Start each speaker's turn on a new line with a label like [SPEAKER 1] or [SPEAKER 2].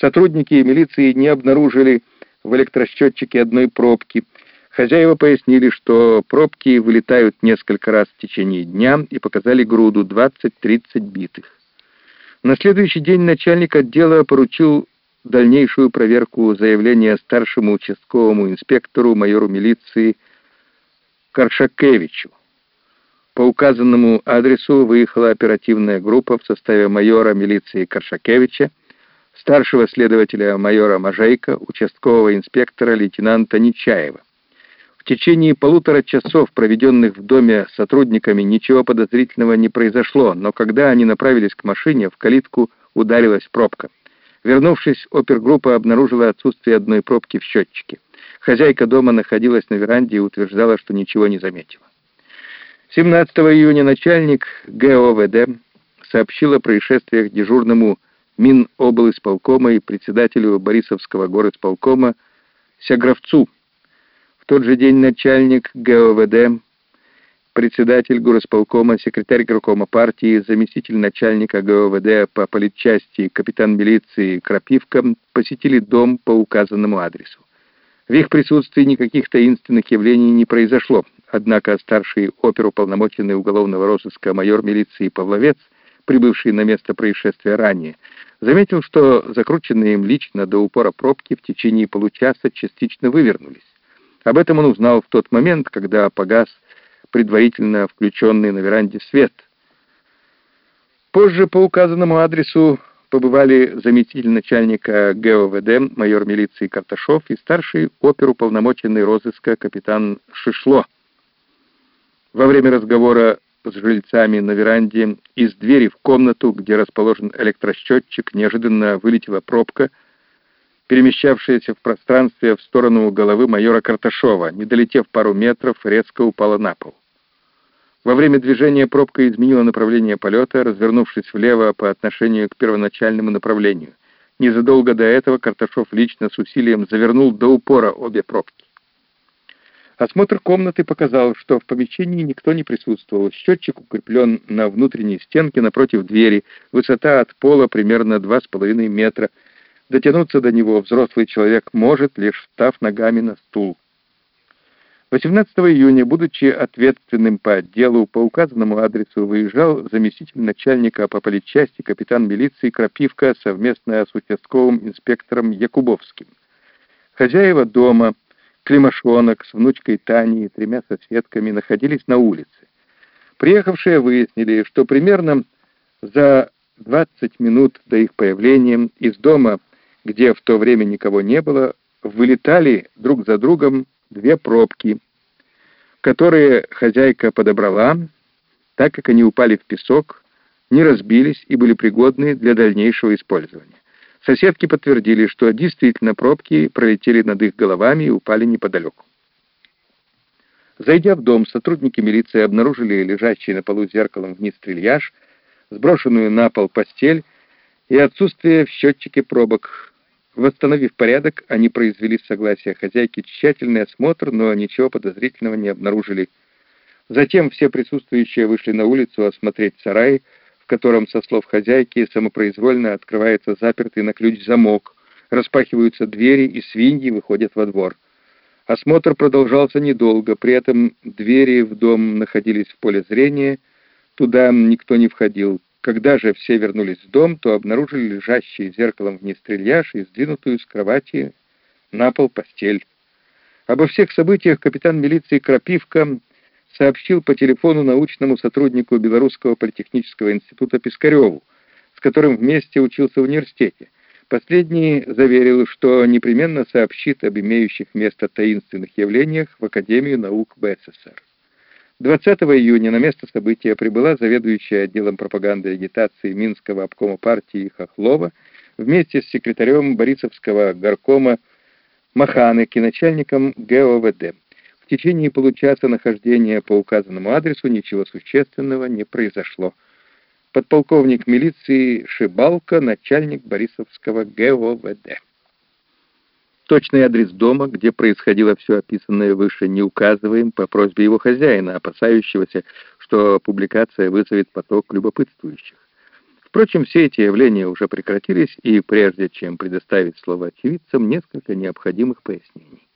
[SPEAKER 1] Сотрудники милиции не обнаружили в электросчетчике одной пробки. Хозяева пояснили, что пробки вылетают несколько раз в течение дня и показали груду 20-30 битых. На следующий день начальник отдела поручил дальнейшую проверку заявления старшему участковому инспектору, майору милиции Каршакевичу. По указанному адресу выехала оперативная группа в составе майора милиции Каршакевича, старшего следователя майора Мажейка, участкового инспектора лейтенанта Нечаева. В течение полутора часов, проведенных в доме сотрудниками, ничего подозрительного не произошло, но когда они направились к машине, в калитку ударилась пробка. Вернувшись, опергруппа обнаружила отсутствие одной пробки в счетчике. Хозяйка дома находилась на веранде и утверждала, что ничего не заметила. 17 июня начальник ГОВД сообщил о происшествиях дежурному Миноблисполкома и председателю Борисовского горосполкома Сягровцу. В тот же день начальник ГОВД, председатель горосполкома, секретарь горкома партии, заместитель начальника ГОВД по политчасти, капитан милиции Крапивка посетили дом по указанному адресу. В их присутствии никаких таинственных явлений не произошло, однако старший оперуполномоченный уголовного розыска майор милиции Павловец, прибывший на место происшествия ранее, заметил, что закрученные им лично до упора пробки в течение получаса частично вывернулись. Об этом он узнал в тот момент, когда погас предварительно включенный на веранде свет. Позже по указанному адресу побывали заместитель начальника ГОВД, майор милиции Карташов и старший оперуполномоченный розыска капитан Шишло. Во время разговора с жильцами на веранде, из двери в комнату, где расположен электросчетчик, неожиданно вылетела пробка, перемещавшаяся в пространстве в сторону головы майора Карташова, не долетев пару метров, резко упала на пол. Во время движения пробка изменила направление полета, развернувшись влево по отношению к первоначальному направлению. Незадолго до этого Карташов лично с усилием завернул до упора обе пробки. Осмотр комнаты показал, что в помещении никто не присутствовал. Счетчик укреплен на внутренней стенке напротив двери. Высота от пола примерно 2,5 метра. Дотянуться до него взрослый человек может, лишь встав ногами на стул. 18 июня, будучи ответственным по отделу, по указанному адресу выезжал заместитель начальника по политчасти капитан милиции Крапивка совместно с участковым инспектором Якубовским. Хозяева дома — Климашонок с внучкой Таней и тремя соседками находились на улице. Приехавшие выяснили, что примерно за 20 минут до их появления из дома, где в то время никого не было, вылетали друг за другом две пробки, которые хозяйка подобрала, так как они упали в песок, не разбились и были пригодны для дальнейшего использования. Соседки подтвердили, что действительно пробки пролетели над их головами и упали неподалеку. Зайдя в дом, сотрудники милиции обнаружили лежащий на полу зеркалом вниз трильяж, сброшенную на пол постель и отсутствие в счетчике пробок. Восстановив порядок, они произвели с согласия хозяйки тщательный осмотр, но ничего подозрительного не обнаружили. Затем все присутствующие вышли на улицу осмотреть сарай, котором, со слов хозяйки, самопроизвольно открывается запертый на ключ замок, распахиваются двери, и свиньи выходят во двор. Осмотр продолжался недолго, при этом двери в дом находились в поле зрения, туда никто не входил. Когда же все вернулись в дом, то обнаружили лежащий зеркалом вниз стрельяж и сдвинутую с кровати на пол постель. Обо всех событиях капитан милиции Крапивка сообщил по телефону научному сотруднику Белорусского политехнического института Пискареву, с которым вместе учился в университете. Последний заверил, что непременно сообщит об имеющих место таинственных явлениях в Академию наук БССР. 20 июня на место события прибыла заведующая отделом пропаганды и агитации Минского обкома партии Хохлова вместе с секретарем Борисовского горкома Маханыки, начальником ГОВД течение получаса нахождения по указанному адресу ничего существенного не произошло. Подполковник милиции Шибалко, начальник Борисовского ГОВД. Точный адрес дома, где происходило все описанное выше, не указываем по просьбе его хозяина, опасающегося, что публикация вызовет поток любопытствующих. Впрочем, все эти явления уже прекратились, и прежде чем предоставить слово очевидцам, несколько необходимых пояснений.